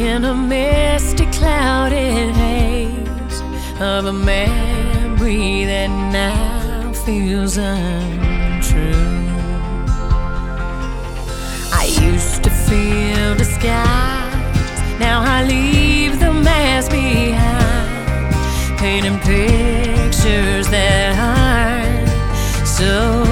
in a misty, clouded haze of a memory that now feels untrue. I used to feel disguised, now I leave the mask behind, painting pictures that aren't so.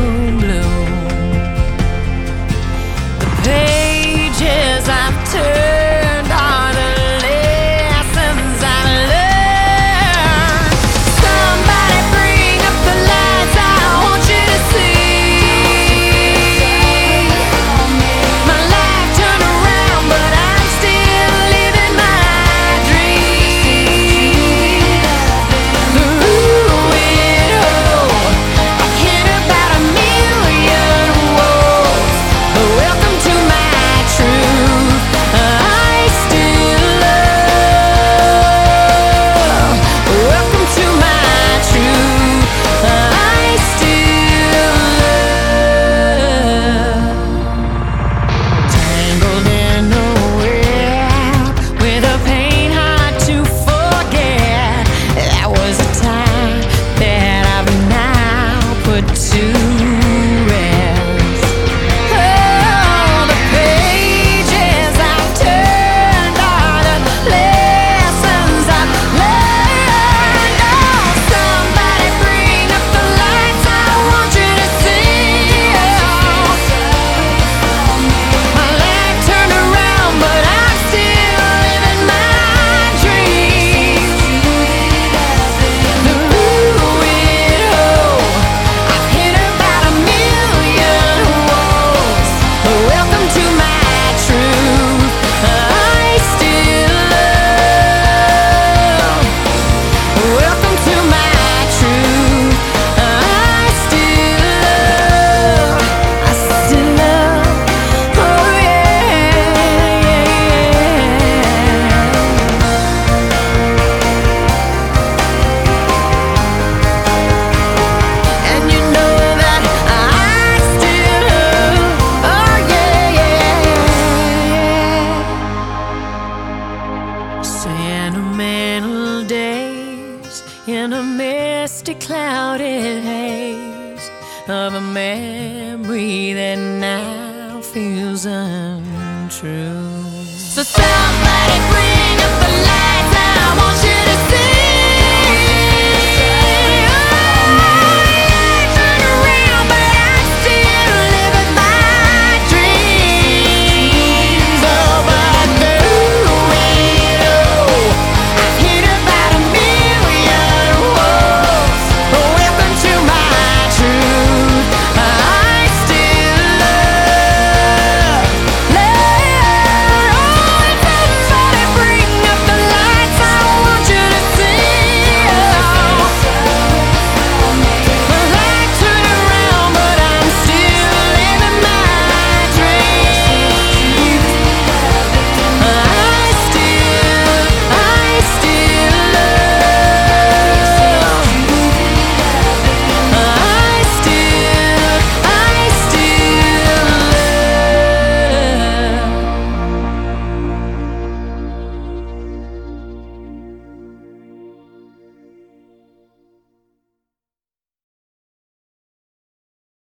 Sentimental days in a misty, clouded haze of a memory that now feels untrue. So